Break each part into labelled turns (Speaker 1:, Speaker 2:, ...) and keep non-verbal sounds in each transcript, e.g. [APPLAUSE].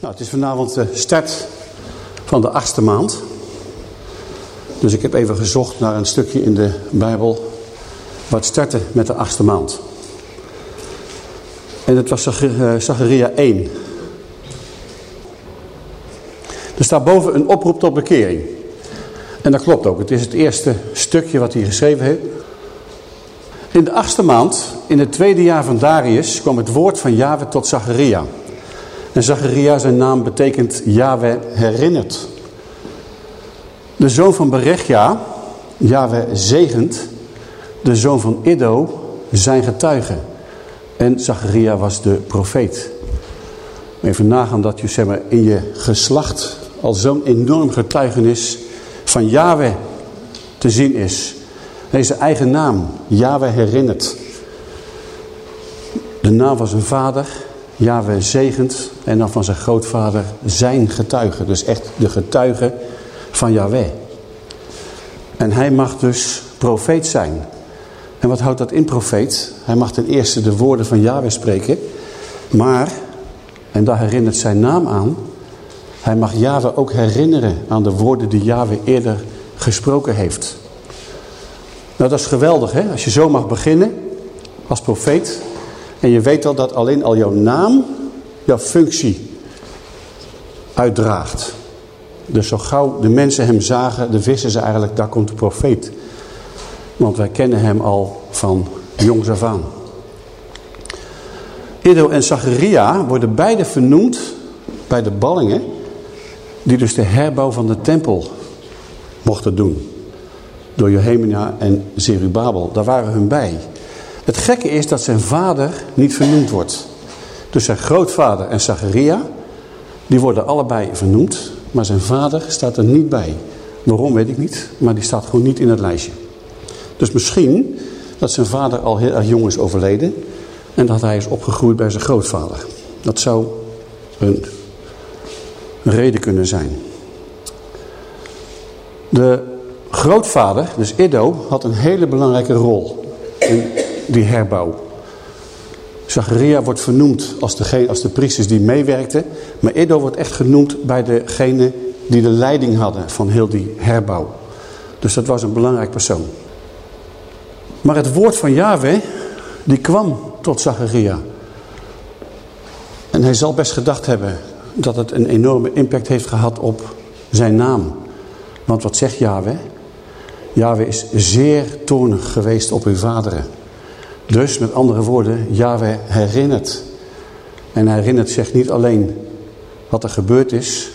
Speaker 1: Nou, het is vanavond de start van de achtste maand. Dus ik heb even gezocht naar een stukje in de Bijbel wat startte met de achtste maand. En het was eh, Zacharia 1. Er staat boven een oproep tot bekering. En dat klopt ook. Het is het eerste stukje wat hij geschreven heeft. In de achtste maand, in het tweede jaar van Darius, kwam het woord van Yahweh tot Zacharia. En Zacharia, zijn naam betekent Yahweh herinnert. De zoon van Berechja, Yahweh zegent. De zoon van Iddo, zijn getuige. En Zacharia was de profeet. Even nagaan dat je in je geslacht al zo'n enorm getuigenis van Yahweh te zien is. Deze eigen naam, Yahweh herinnert. De naam van zijn vader, Yahweh zegent. En dan van zijn grootvader, zijn getuige. Dus echt de getuige van Yahweh. En hij mag dus profeet zijn. En wat houdt dat in profeet? Hij mag ten eerste de woorden van Yahweh spreken. Maar, en daar herinnert zijn naam aan. Hij mag Yahweh ook herinneren aan de woorden die Yahweh eerder gesproken heeft. Nou, dat is geweldig, hè? Als je zo mag beginnen als profeet. En je weet al dat alleen al jouw naam jouw functie uitdraagt. Dus zo gauw de mensen hem zagen, dan wisten ze eigenlijk, daar komt de profeet. Want wij kennen hem al van jongs af aan. Iddo en Zacharia worden beide vernoemd bij de ballingen... die dus de herbouw van de tempel mochten doen. Door Johemina en Zerubabel. Daar waren hun bij. Het gekke is dat zijn vader niet vernoemd wordt. Dus zijn grootvader en Zacharia, die worden allebei vernoemd. Maar zijn vader staat er niet bij. Waarom weet ik niet, maar die staat gewoon niet in het lijstje. Dus misschien dat zijn vader al heel erg jong is overleden. En dat hij is opgegroeid bij zijn grootvader. Dat zou een reden kunnen zijn. De grootvader, dus Iddo, had een hele belangrijke rol in die herbouw. Zacharia wordt vernoemd als, degene, als de priesters die meewerkten. Maar Iddo wordt echt genoemd bij degene die de leiding hadden van heel die herbouw. Dus dat was een belangrijk persoon. Maar het woord van Yahweh, die kwam tot Zacharia. En hij zal best gedacht hebben dat het een enorme impact heeft gehad op zijn naam. Want wat zegt Yahweh? Yahweh is zeer toornig geweest op uw vaderen. Dus met andere woorden, Yahweh herinnert. En herinnert zich niet alleen wat er gebeurd is,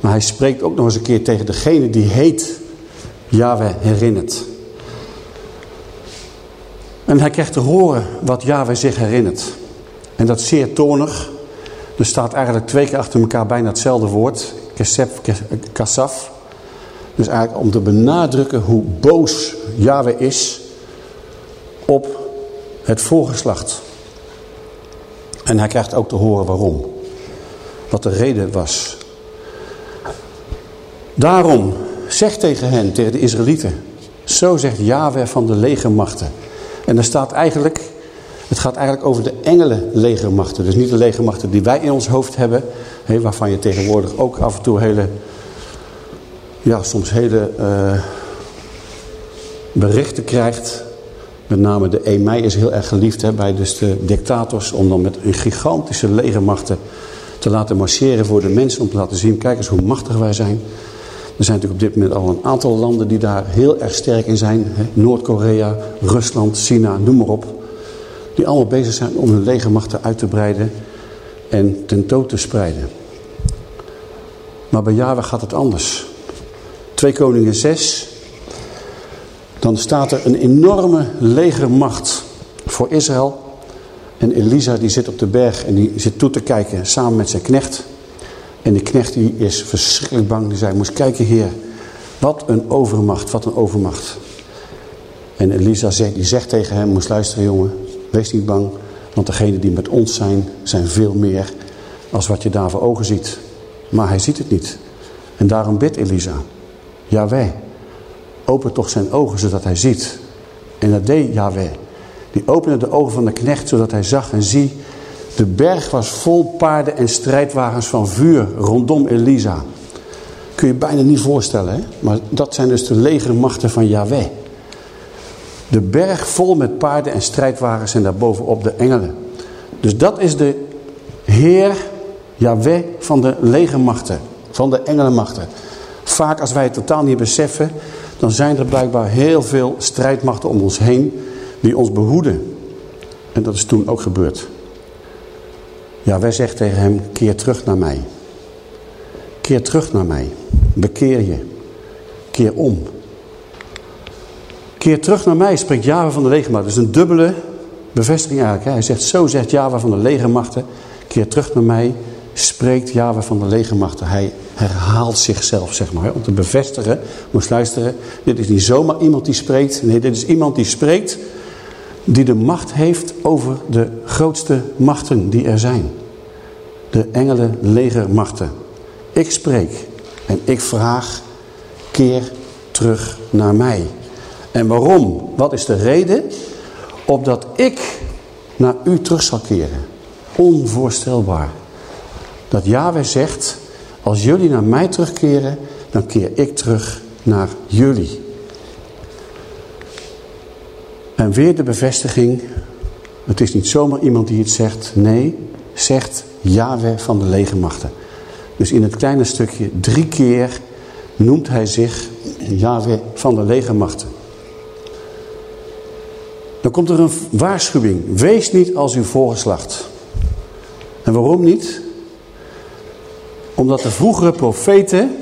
Speaker 1: maar hij spreekt ook nog eens een keer tegen degene die heet Yahweh herinnert. En hij krijgt te horen wat Yahweh zich herinnert. En dat is zeer toornig. Er staat eigenlijk twee keer achter elkaar bijna hetzelfde woord. Kesef, kasaf. Dus eigenlijk om te benadrukken hoe boos Yahweh is op het voorgeslacht. En hij krijgt ook te horen waarom. Wat de reden was. Daarom, zeg tegen hen, tegen de Israëlieten. Zo zegt Yahweh van de legermachten. En er staat eigenlijk, het gaat eigenlijk over de engelen legermachten. Dus niet de legermachten die wij in ons hoofd hebben. Waarvan je tegenwoordig ook af en toe hele, ja soms hele uh, berichten krijgt. Met name de EMI is heel erg geliefd hè, bij dus de dictators. Om dan met een gigantische legermachten te laten marcheren voor de mensen. Om te laten zien, kijk eens hoe machtig wij zijn. Er zijn natuurlijk op dit moment al een aantal landen die daar heel erg sterk in zijn. Noord-Korea, Rusland, China, noem maar op. Die allemaal bezig zijn om hun legermachten uit te breiden en tentoon te spreiden. Maar bij Yahweh gaat het anders. 2 Koningen 6. Dan staat er een enorme legermacht voor Israël. En Elisa die zit op de berg en die zit toe te kijken samen met zijn knecht. En die knecht die is verschrikkelijk bang. Die zei, moest kijken heer, wat een overmacht, wat een overmacht. En Elisa zegt, die zegt tegen hem, moest luisteren jongen, wees niet bang. Want degenen die met ons zijn, zijn veel meer als wat je daar voor ogen ziet. Maar hij ziet het niet. En daarom bidt Elisa, Yahweh, open toch zijn ogen zodat hij ziet. En dat deed Yahweh. Die opende de ogen van de knecht zodat hij zag en zie. De berg was vol paarden en strijdwagens van vuur rondom Elisa. Kun je bijna niet voorstellen, hè? maar dat zijn dus de legermachten van Yahweh. De berg vol met paarden en strijdwagens en daarbovenop de engelen. Dus dat is de Heer Yahweh van de legermachten, van de engelenmachten. Vaak als wij het totaal niet beseffen, dan zijn er blijkbaar heel veel strijdmachten om ons heen die ons behoeden. En dat is toen ook gebeurd. Ja, wij zegt tegen hem, keer terug naar mij. Keer terug naar mij. Bekeer je. Keer om. Keer terug naar mij, spreekt Java van de legermachten. Dat is een dubbele bevestiging eigenlijk. Hij zegt, zo zegt Java van de legermachten. Keer terug naar mij, spreekt Java van de legermachten. Hij herhaalt zichzelf, zeg maar. Om te bevestigen, moest luisteren. Dit is niet zomaar iemand die spreekt. Nee, dit is iemand die spreekt die de macht heeft over de grootste machten die er zijn. De engelen legermachten. Ik spreek en ik vraag, keer terug naar mij. En waarom? Wat is de reden? Opdat ik naar u terug zal keren. Onvoorstelbaar. Dat Yahweh zegt, als jullie naar mij terugkeren, dan keer ik terug naar jullie. En weer de bevestiging, het is niet zomaar iemand die het zegt. Nee, zegt Yahweh van de legermachten. Dus in het kleine stukje drie keer noemt hij zich Yahweh van de legermachten. Dan komt er een waarschuwing. Wees niet als uw voorgeslacht. En waarom niet? Omdat de vroegere profeten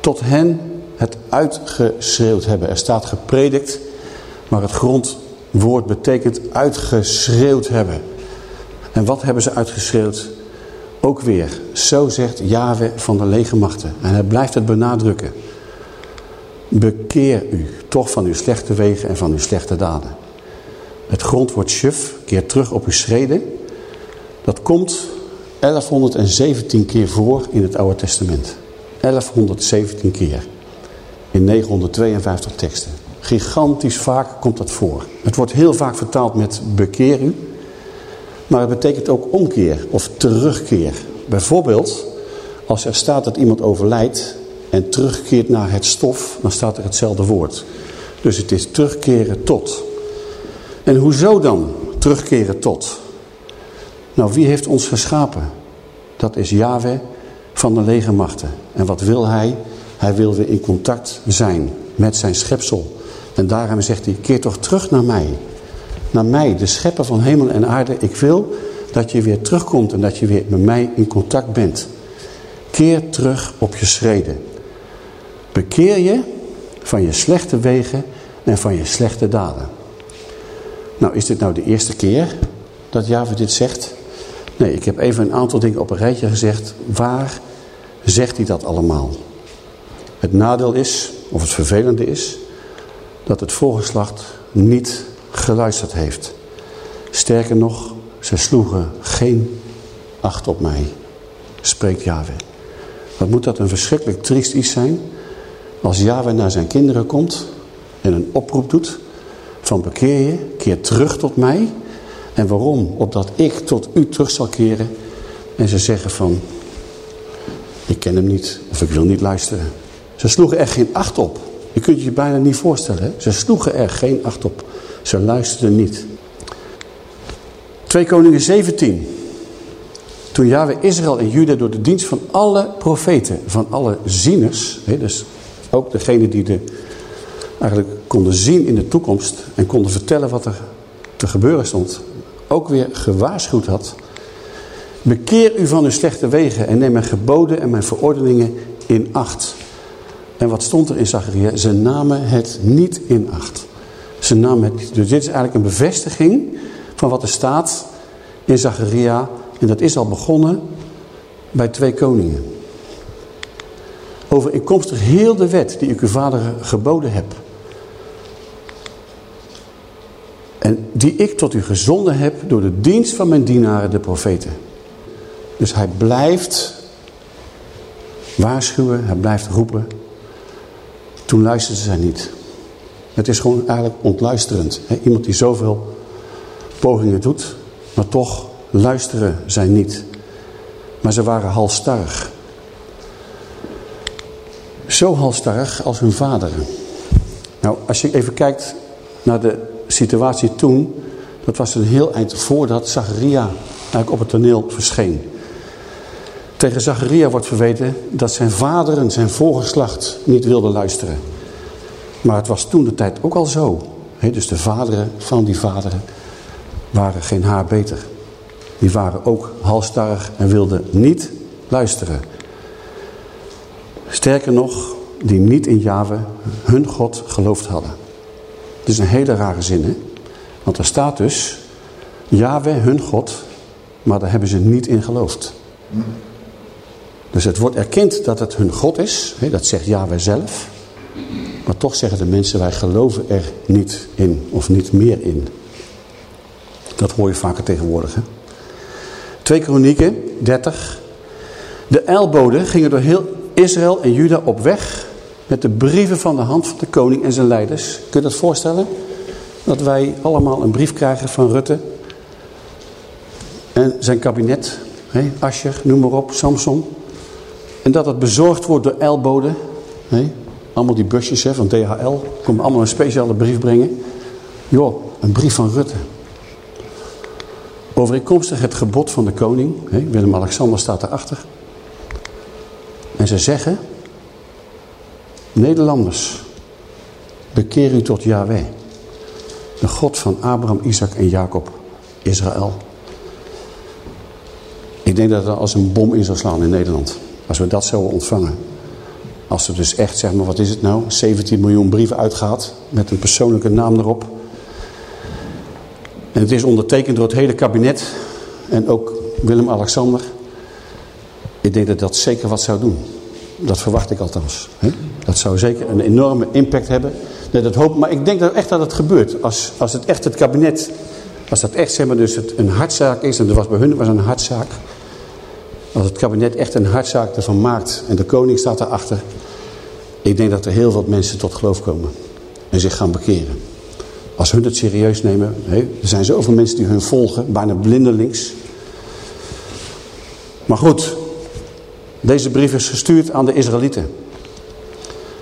Speaker 1: tot hen het uitgeschreeuwd hebben. Er staat gepredikt maar het grondwoord betekent uitgeschreeuwd hebben. En wat hebben ze uitgeschreeuwd? Ook weer, zo zegt Yahweh van de legermachten. En hij blijft het benadrukken. Bekeer u toch van uw slechte wegen en van uw slechte daden. Het grondwoord shuf keert terug op uw schreden. Dat komt 1117 keer voor in het Oude Testament. 1117 keer. In 952 teksten. Gigantisch vaak komt dat voor. Het wordt heel vaak vertaald met bekeer u. Maar het betekent ook omkeer of terugkeer. Bijvoorbeeld, als er staat dat iemand overlijdt en terugkeert naar het stof, dan staat er hetzelfde woord. Dus het is terugkeren tot. En hoezo dan terugkeren tot? Nou, wie heeft ons geschapen? Dat is Yahweh van de legermachten. En wat wil hij? Hij wil weer in contact zijn met zijn schepsel. En daarom zegt hij, keer toch terug naar mij. Naar mij, de schepper van hemel en aarde. Ik wil dat je weer terugkomt en dat je weer met mij in contact bent. Keer terug op je schreden. Bekeer je van je slechte wegen en van je slechte daden. Nou, is dit nou de eerste keer dat Java dit zegt? Nee, ik heb even een aantal dingen op een rijtje gezegd. Waar zegt hij dat allemaal? Het nadeel is, of het vervelende is, dat het voorgeslacht niet geluisterd heeft. Sterker nog, ze sloegen geen acht op mij, spreekt Yahweh. Wat moet dat een verschrikkelijk triest iets zijn als Yahweh naar zijn kinderen komt en een oproep doet van bekeer je, keer terug tot mij. En waarom? Opdat ik tot u terug zal keren en ze zeggen van ik ken hem niet of ik wil niet luisteren. Ze sloegen er geen acht op. Je kunt je bijna niet voorstellen. Hè? Ze sloegen er geen acht op. Ze luisterden niet. 2 Koningen 17. Toen Yahweh Israël en Juda door de dienst van alle profeten, van alle zieners, hè, dus ook degene die de, eigenlijk konden zien in de toekomst en konden vertellen wat er te gebeuren stond, ook weer gewaarschuwd had. Bekeer u van uw slechte wegen en neem mijn geboden en mijn verordeningen in acht. En wat stond er in Zacharia? Ze namen het niet in acht. Ze namen het niet. Dus dit is eigenlijk een bevestiging van wat er staat in Zacharia. En dat is al begonnen bij twee koningen. Over inkomstig heel de wet die ik uw vader geboden heb. En die ik tot u gezonden heb door de dienst van mijn dienaren, de profeten. Dus hij blijft waarschuwen, hij blijft roepen. Toen luisterden zij niet. Het is gewoon eigenlijk ontluisterend. Iemand die zoveel pogingen doet, maar toch luisteren zij niet. Maar ze waren halstarrig. Zo halstarrig als hun vaderen. Nou, als je even kijkt naar de situatie toen, dat was een heel eind voordat Zacharia eigenlijk op het toneel verscheen. Tegen Zacharia wordt verweten dat zijn vaderen, zijn voorgeslacht, niet wilden luisteren. Maar het was toen de tijd ook al zo. dus de vaderen van die vaderen waren geen haar beter. Die waren ook halstarrig en wilden niet luisteren. Sterker nog, die niet in Jahwe hun God geloofd hadden. Het is een hele rare zin, hè? Want er staat dus, Yahweh hun God, maar daar hebben ze niet in geloofd. Dus het wordt erkend dat het hun God is, dat zegt Yahweh zelf. Maar toch zeggen de mensen, wij geloven er niet in, of niet meer in. Dat hoor je vaker tegenwoordig, hè? 2 Kronieken 30. De eilboden gingen door heel Israël en Juda op weg met de brieven van de hand van de koning en zijn leiders. Kun je dat voorstellen? Dat wij allemaal een brief krijgen van Rutte en zijn kabinet, hè, Ascher, noem maar op, Samson. En dat het bezorgd wordt door eilboden. Hè, allemaal die busjes hè, van DHL, komen allemaal een speciale brief brengen. Joh, een brief van Rutte. Overeenkomstig het gebod van de koning, Willem-Alexander staat erachter. En ze zeggen, Nederlanders, bekeer u tot Yahweh. De God van Abraham, Isaac en Jacob, Israël. Ik denk dat dat als een bom in zou slaan in Nederland. Als we dat zouden ontvangen. Als er dus echt, zeg maar, wat is het nou? 17 miljoen brieven uitgaat. Met een persoonlijke naam erop. En het is ondertekend door het hele kabinet. En ook Willem-Alexander. Ik denk dat dat zeker wat zou doen. Dat verwacht ik althans. Dat zou zeker een enorme impact hebben. Dat hoop, maar ik denk dat echt dat het gebeurt. Als, als het echt het kabinet, als dat echt zeg maar, dus het een hartzaak is, en dat was bij hun was een hartzaak. Als het kabinet echt een hartzaak ervan maakt en de koning staat erachter. Ik denk dat er heel wat mensen tot geloof komen en zich gaan bekeren. Als hun het serieus nemen. er zijn zoveel mensen die hun volgen, bijna blindelings. Maar goed, deze brief is gestuurd aan de Israëlieten.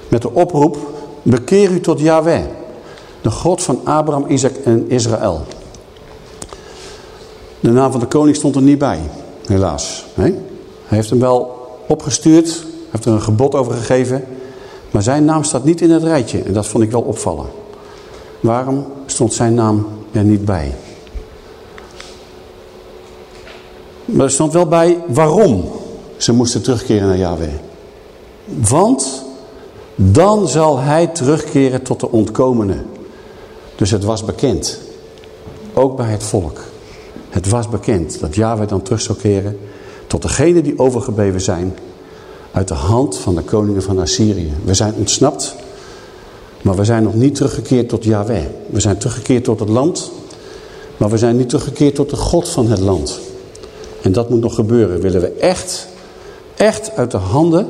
Speaker 1: Met de oproep, bekeer u tot Yahweh, de God van Abraham, Isaac en Israël. De naam van de koning stond er niet bij, helaas. Hij heeft hem wel opgestuurd, heeft er een gebod over gegeven. Maar zijn naam staat niet in het rijtje en dat vond ik wel opvallen. Waarom stond zijn naam er niet bij? Maar er stond wel bij waarom ze moesten terugkeren naar Yahweh. Want dan zal hij terugkeren tot de ontkomene. Dus het was bekend. Ook bij het volk. Het was bekend dat Yahweh dan terug zou keren tot degenen die overgebleven zijn uit de hand van de koningen van Assyrië. We zijn ontsnapt, maar we zijn nog niet teruggekeerd tot Yahweh. We zijn teruggekeerd tot het land, maar we zijn niet teruggekeerd tot de God van het land. En dat moet nog gebeuren. Willen we echt echt uit de handen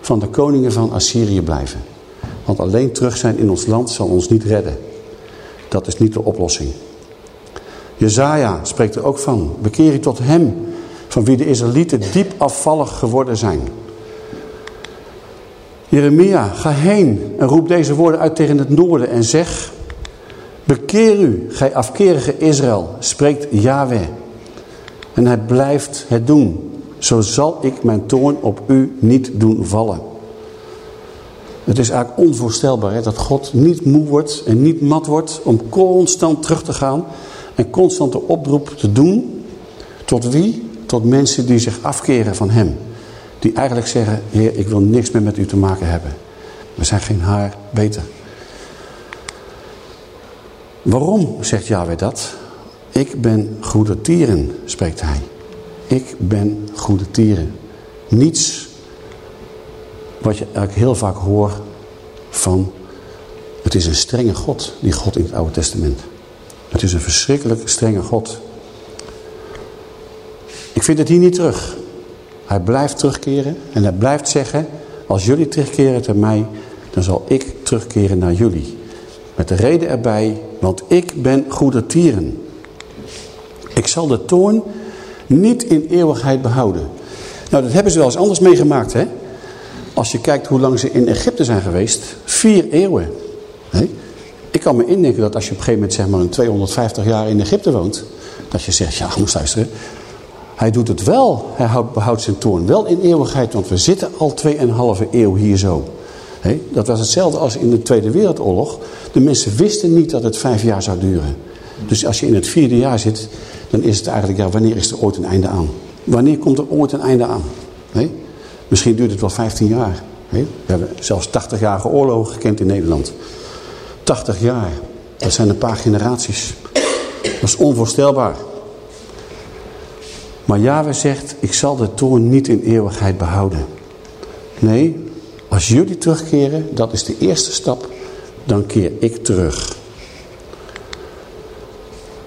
Speaker 1: van de koningen van Assyrië blijven. Want alleen terug zijn in ons land zal ons niet redden. Dat is niet de oplossing. Jezaja spreekt er ook van. Bekeer je tot hem, van wie de Israëlieten diep afvallig geworden zijn. Jeremia, ga heen en roep deze woorden uit tegen het noorden en zeg... Bekeer u, gij afkerige Israël, spreekt Yahweh. En hij blijft het doen. Zo zal ik mijn toorn op u niet doen vallen. Het is eigenlijk onvoorstelbaar hè, dat God niet moe wordt en niet mat wordt om constant terug te gaan en constant de oproep te doen. Tot wie? Tot mensen die zich afkeren van hem. Die eigenlijk zeggen, Heer, ik wil niks meer met u te maken hebben. We zijn geen haar beter. Waarom zegt Yahweh dat? Ik ben goede tieren, spreekt hij. Ik ben goede tieren. Niets wat je eigenlijk heel vaak hoort van... Het is een strenge God, die God in het Oude Testament. Het is een verschrikkelijk strenge God. Ik vind het hier niet terug. Hij blijft terugkeren en hij blijft zeggen... als jullie terugkeren naar mij, dan zal ik terugkeren naar jullie. Met de reden erbij, want ik ben goede tieren. Ik zal de toorn niet in eeuwigheid behouden. Nou, dat hebben ze wel eens anders meegemaakt, hè? Als je kijkt hoe lang ze in Egypte zijn geweest, vier eeuwen. Ik kan me indenken dat als je op een gegeven moment zeg maar een 250 jaar in Egypte woont, dat je zegt, ja, moest luisteren. Hij doet het wel, hij behoudt zijn toorn wel in eeuwigheid, want we zitten al 2,5 eeuw hier zo. dat was hetzelfde als in de Tweede Wereldoorlog. De mensen wisten niet dat het vijf jaar zou duren. Dus als je in het vierde jaar zit, dan is het eigenlijk, ja, wanneer is er ooit een einde aan? Wanneer komt er ooit een einde aan? Misschien duurt het wel 15 jaar. We hebben zelfs 80-jarige oorlogen gekend in Nederland. 80 jaar, dat zijn een paar generaties. Dat is onvoorstelbaar. Maar Yahweh zegt, ik zal de toorn niet in eeuwigheid behouden. Nee, als jullie terugkeren, dat is de eerste stap, dan keer ik terug.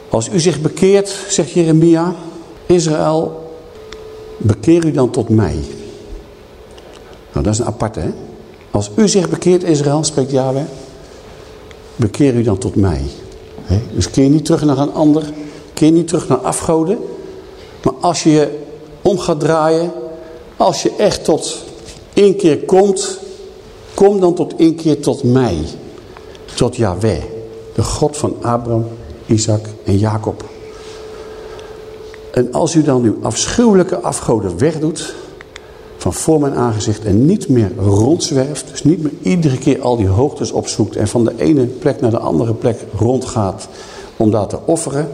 Speaker 1: Als u zich bekeert, zegt Jeremia, Israël, bekeer u dan tot mij. Nou, dat is een aparte, hè? Als u zich bekeert, Israël, spreekt Yahweh, bekeer u dan tot mij. Dus keer niet terug naar een ander, keer niet terug naar afgoden. Maar als je je om gaat draaien, als je echt tot één keer komt, kom dan tot één keer tot mij. Tot Yahweh, de God van Abraham, Isaac en Jacob. En als u dan uw afschuwelijke afgoden wegdoet van voor mijn aangezicht en niet meer rondzwerft, dus niet meer iedere keer al die hoogtes opzoekt en van de ene plek naar de andere plek rondgaat om daar te offeren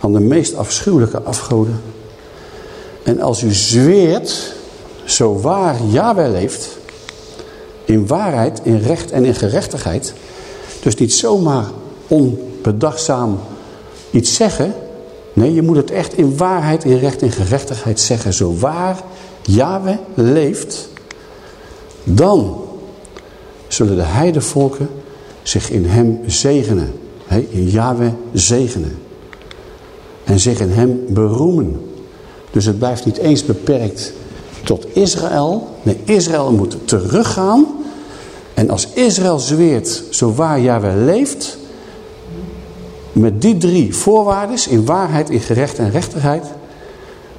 Speaker 1: aan de meest afschuwelijke afgoden. En als u zweert, zo waar Yahweh leeft, in waarheid, in recht en in gerechtigheid, dus niet zomaar onbedachtzaam iets zeggen, nee, je moet het echt in waarheid, in recht en gerechtigheid zeggen, zo waar Yahweh leeft, dan zullen de heidevolken zich in hem zegenen. In Yahweh zegenen. En zich in hem beroemen. Dus het blijft niet eens beperkt tot Israël. Nee, Israël moet teruggaan. En als Israël zweert, zo waar Yahweh leeft... met die drie voorwaarden, in waarheid, in gerecht en rechtigheid...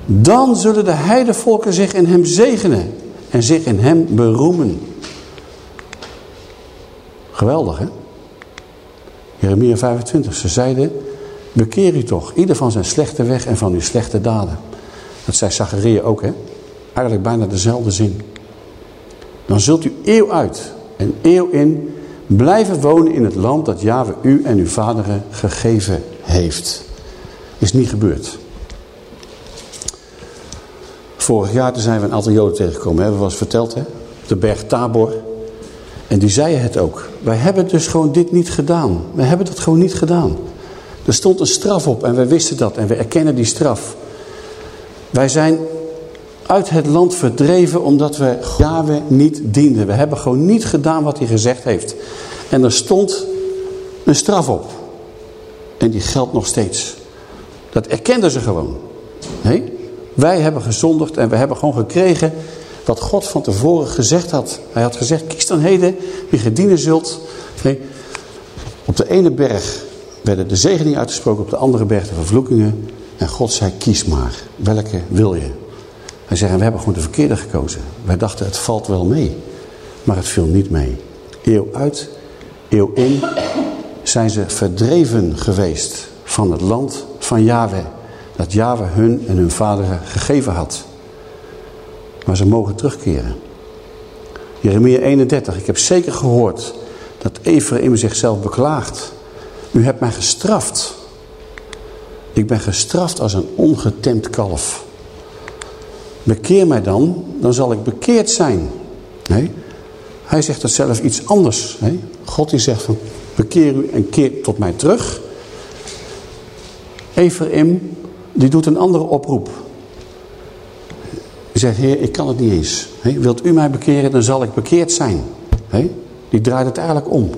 Speaker 1: Dan zullen de heidevolken zich in hem zegenen en zich in hem beroemen. Geweldig, hè? Jeremia 25, ze zeiden, bekeer u toch, ieder van zijn slechte weg en van uw slechte daden. Dat zei Zacharia ook, hè? Eigenlijk bijna dezelfde zin. Dan zult u eeuw uit en eeuw in blijven wonen in het land dat Jave u en uw vaderen gegeven heeft. Is niet gebeurd. Vorig jaar zijn we een aantal joden tegengekomen. Hebben we was verteld, hè? De berg Tabor. En die zeiden het ook. Wij hebben dus gewoon dit niet gedaan. We hebben dat gewoon niet gedaan. Er stond een straf op en wij wisten dat. En we erkennen die straf. Wij zijn uit het land verdreven omdat we Yahweh niet dienden. We hebben gewoon niet gedaan wat hij gezegd heeft. En er stond een straf op. En die geldt nog steeds. Dat erkenden ze gewoon. Nee? Wij hebben gezondigd en we hebben gewoon gekregen wat God van tevoren gezegd had. Hij had gezegd, kies dan heden wie gedienen zult. Nee, op de ene berg werden de zegeningen uitgesproken, op de andere berg de vervloekingen. En God zei, kies maar, welke wil je? Hij zei, we hebben gewoon de verkeerde gekozen. Wij dachten, het valt wel mee. Maar het viel niet mee. Eeuw uit, eeuw in zijn ze verdreven geweest van het land van Yahweh dat Yahweh hun en hun vaderen gegeven had. Maar ze mogen terugkeren. Jeremia 31, ik heb zeker gehoord dat Ephraim zichzelf beklaagt. U hebt mij gestraft. Ik ben gestraft als een ongetemd kalf. Bekeer mij dan, dan zal ik bekeerd zijn. Nee, hij zegt dat zelf iets anders. God die zegt van, bekeer u en keer tot mij terug. Ephraim die doet een andere oproep. Die zegt, heer, ik kan het niet eens. wilt u mij bekeren, dan zal ik bekeerd zijn. Die draait het eigenlijk om.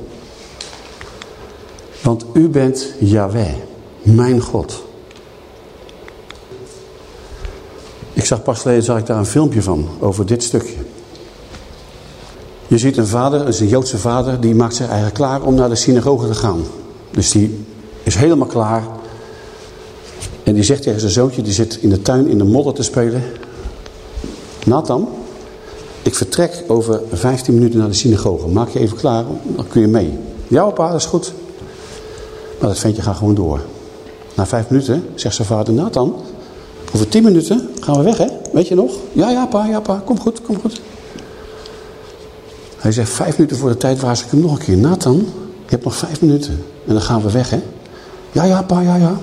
Speaker 1: Want u bent Yahweh. mijn God. Ik zag pas geleden zag ik daar een filmpje van, over dit stukje. Je ziet een vader, een Joodse vader, die maakt zich eigenlijk klaar om naar de synagoge te gaan. Dus die is helemaal klaar. En die zegt tegen zijn zoontje, die zit in de tuin in de modder te spelen. Nathan, ik vertrek over 15 minuten naar de synagoge. Maak je even klaar, dan kun je mee. Ja opa, dat is goed. Maar dat ventje gaat gewoon door. Na vijf minuten zegt zijn vader, Nathan, over tien minuten gaan we weg hè? Weet je nog? Ja, ja pa, ja pa, kom goed, kom goed. Hij zegt, vijf minuten voor de tijd waarschuw ik hem nog een keer. Nathan, je hebt nog vijf minuten. En dan gaan we weg hè? Ja, ja pa, ja, ja.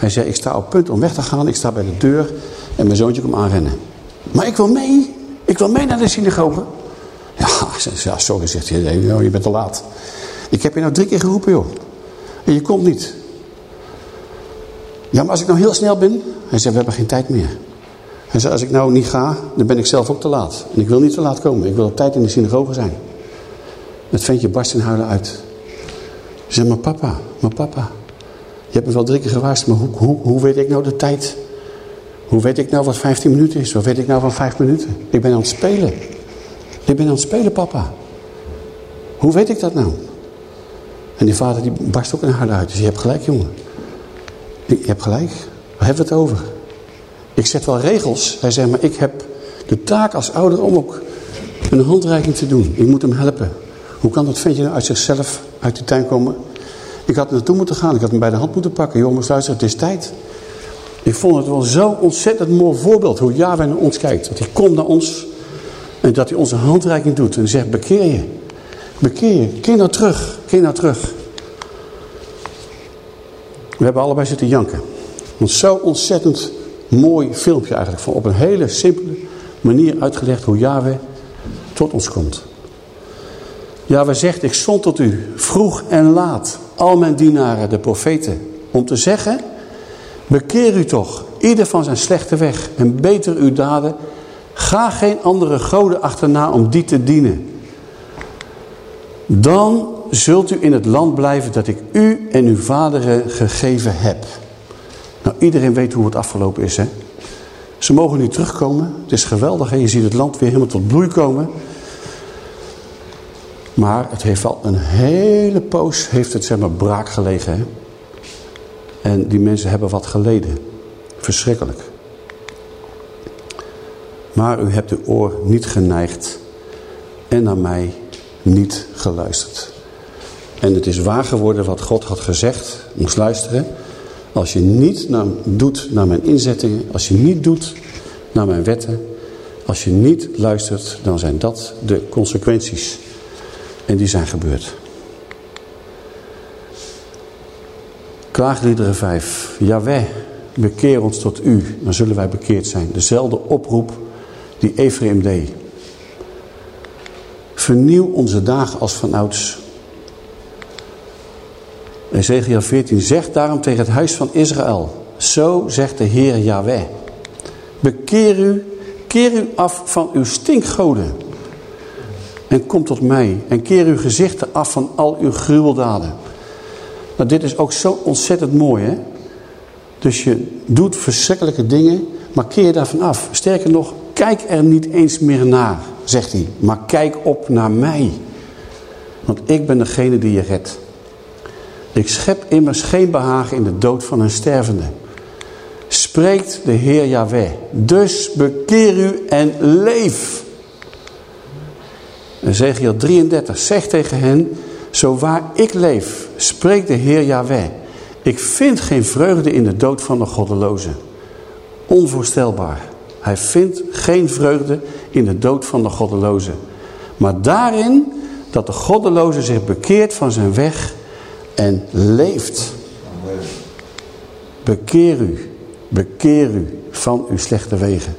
Speaker 1: Hij zei, ik sta op punt om weg te gaan. Ik sta bij de deur en mijn zoontje komt aanrennen. Maar ik wil mee. Ik wil mee naar de synagoge. Ja, [LAUGHS] ja sorry, zegt hij. Nee, je bent te laat. Ik heb je nou drie keer geroepen, joh. En je komt niet. Ja, maar als ik nou heel snel ben... Hij zei, we hebben geen tijd meer. Hij zei, als ik nou niet ga, dan ben ik zelf ook te laat. En ik wil niet te laat komen. Ik wil op tijd in de synagoge zijn. Het ventje barst in huilen uit. Hij zei, maar papa, maar papa. Je hebt me wel drie keer gewaarschuwd, maar hoe, hoe, hoe weet ik nou de tijd? Hoe weet ik nou wat 15 minuten is? Wat weet ik nou van 5 minuten? Ik ben aan het spelen. Ik ben aan het spelen, papa. Hoe weet ik dat nou? En die vader die barst ook in haar uit. Dus je hebt gelijk, jongen. Je hebt gelijk. Waar hebben we het over? Ik zet wel regels. Hij zei, maar ik heb de taak als ouder om ook een handreiking te doen. Ik moet hem helpen. Hoe kan dat ventje nou uit zichzelf uit de tuin komen? Ik had naartoe moeten gaan. Ik had hem bij de hand moeten pakken. Jongens, luister, het is tijd. Ik vond het wel zo ontzettend mooi voorbeeld hoe Yahweh naar ons kijkt. Dat hij komt naar ons en dat hij onze handreiking doet. En zegt, bekeer je. Bekeer je. Keer nou terug. Keer nou terug. We hebben allebei zitten janken. Want zo ontzettend mooi filmpje eigenlijk. Op een hele simpele manier uitgelegd hoe Yahweh tot ons komt. Yahweh zegt, ik zond tot u vroeg en laat al mijn dienaren, de profeten, om te zeggen... Bekeer u toch, ieder van zijn slechte weg en beter uw daden. Ga geen andere goden achterna om die te dienen. Dan zult u in het land blijven dat ik u en uw vaderen gegeven heb. Nou, iedereen weet hoe het afgelopen is, hè. Ze mogen nu terugkomen. Het is geweldig, hè? Je ziet het land weer helemaal tot bloei komen. Maar het heeft wel een hele poos, heeft het zeg maar braak gelegen, hè. En die mensen hebben wat geleden. Verschrikkelijk. Maar u hebt uw oor niet geneigd en naar mij niet geluisterd. En het is waar geworden wat God had gezegd, moest luisteren. Als je niet naar, doet naar mijn inzettingen, als je niet doet naar mijn wetten, als je niet luistert, dan zijn dat de consequenties. En die zijn gebeurd. Klaagliederen 5. Jaweh, bekeer ons tot u, dan zullen wij bekeerd zijn. Dezelfde oproep die Ephraim deed. Vernieuw onze dagen als vanouds. Ezekiel 14 zegt daarom tegen het huis van Israël. Zo zegt de Heer Yahweh. Bekeer u, keer u af van uw stinkgoden. En kom tot mij en keer uw gezichten af van al uw gruweldaden. Nou, dit is ook zo ontzettend mooi, hè? Dus je doet verschrikkelijke dingen, maar keer daarvan af. Sterker nog, kijk er niet eens meer naar, zegt hij. Maar kijk op naar mij. Want ik ben degene die je redt. Ik schep immers geen behagen in de dood van een stervende. Spreekt de Heer Yahweh. Dus bekeer u en leef. Ezekiel 33 zegt tegen hen... Zo waar ik leef, spreekt de Heer Yahweh. Ik vind geen vreugde in de dood van de goddeloze. Onvoorstelbaar. Hij vindt geen vreugde in de dood van de goddeloze. Maar daarin dat de goddeloze zich bekeert van zijn weg en leeft. Bekeer u, bekeer u van uw slechte wegen.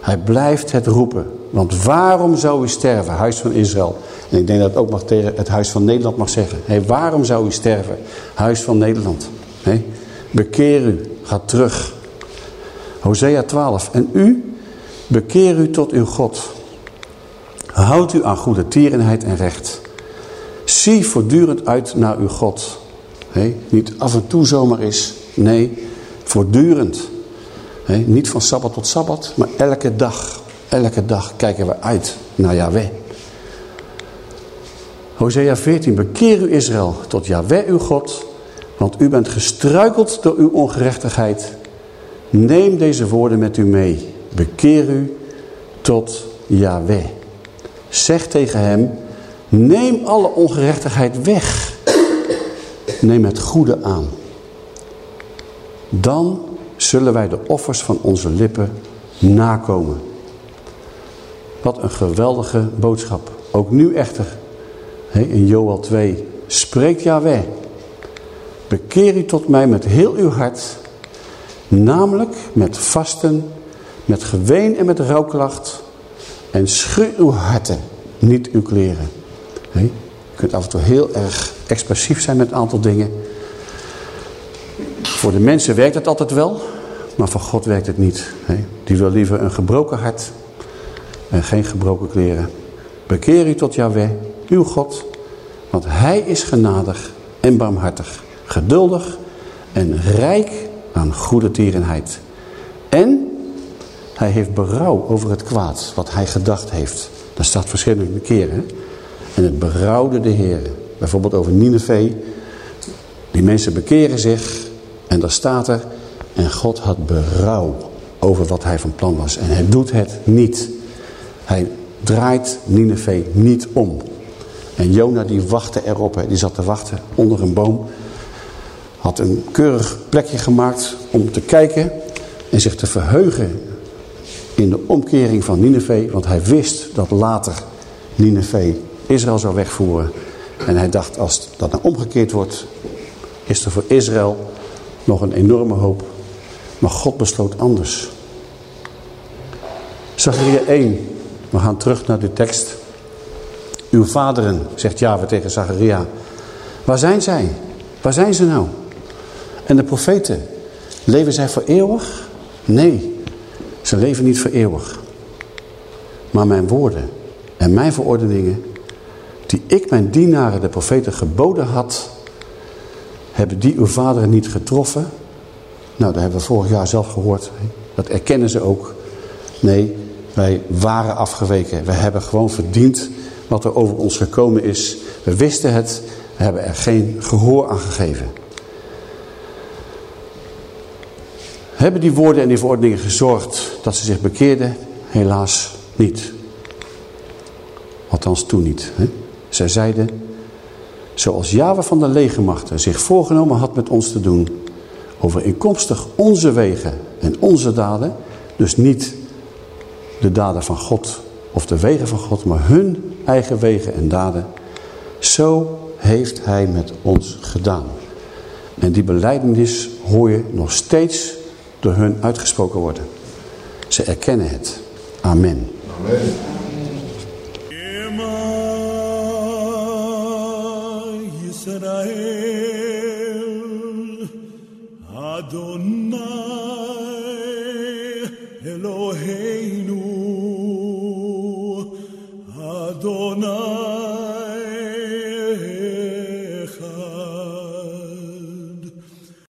Speaker 1: Hij blijft het roepen. Want waarom zou u sterven, huis van Israël? En ik denk dat het ook mag tegen het huis van Nederland mag zeggen. Hey, waarom zou u sterven, huis van Nederland? Hey, bekeer u, ga terug. Hosea 12. En u, bekeer u tot uw God. Houd u aan goede tierenheid en recht. Zie voortdurend uit naar uw God. He, niet af en toe zomaar is. Nee, voortdurend. Niet van Sabbat tot Sabbat, maar elke dag. Elke dag kijken we uit naar Yahweh. Hosea 14. Bekeer u Israël tot Yahweh uw God, want u bent gestruikeld door uw ongerechtigheid. Neem deze woorden met u mee. Bekeer u tot Yahweh. Zeg tegen hem, neem alle ongerechtigheid weg. Neem het goede aan. Dan zullen wij de offers van onze lippen nakomen. Wat een geweldige boodschap. Ook nu echter, in Joel 2, spreekt Yahweh. Bekeer u tot mij met heel uw hart, namelijk met vasten, met geween en met rouwklacht. En scheur uw harten, niet uw kleren. Je kunt af en toe heel erg expressief zijn met een aantal dingen. Voor de mensen werkt het altijd wel, maar voor God werkt het niet. Die wil liever een gebroken hart en geen gebroken kleren. Bekeer u tot Yahweh, uw God, want hij is genadig en barmhartig, geduldig en rijk aan goede tierenheid. En hij heeft berouw over het kwaad wat hij gedacht heeft. Dat staat verschillende keren. En het berouwde de Heer. Bijvoorbeeld over Nineveh. Die mensen bekeren zich. En daar staat er. En God had berouw over wat hij van plan was. En hij doet het niet. Hij draait Nineveh niet om. En Jona die wachtte erop. Die zat te wachten onder een boom. Had een keurig plekje gemaakt om te kijken. En zich te verheugen in de omkering van Nineveh. Want hij wist dat later Nineveh Israël zou wegvoeren. En hij dacht, als dat nou omgekeerd wordt, is er voor Israël nog een enorme hoop. Maar God besloot anders. Zachariah 1, we gaan terug naar de tekst. Uw vaderen, zegt Java tegen Zachariah. Waar zijn zij? Waar zijn ze nou? En de profeten, leven zij voor eeuwig? Nee, ze leven niet voor eeuwig. Maar mijn woorden en mijn verordeningen die ik mijn dienaren, de profeten, geboden had, hebben die uw vaderen niet getroffen? Nou, dat hebben we vorig jaar zelf gehoord. Dat erkennen ze ook. Nee, wij waren afgeweken. We hebben gewoon verdiend wat er over ons gekomen is. We wisten het, we hebben er geen gehoor aan gegeven. Hebben die woorden en die verordeningen gezorgd dat ze zich bekeerden? Helaas niet. Althans toen niet. Hè? Zij zeiden, zoals Java van de legermachten zich voorgenomen had met ons te doen, overeenkomstig onze wegen en onze daden, dus niet de daden van God of de wegen van God, maar hun eigen wegen en daden, zo heeft hij met ons gedaan. En die beleidenis hoor je nog steeds door hun uitgesproken worden. Ze erkennen het. Amen. Amen.
Speaker 2: Adonai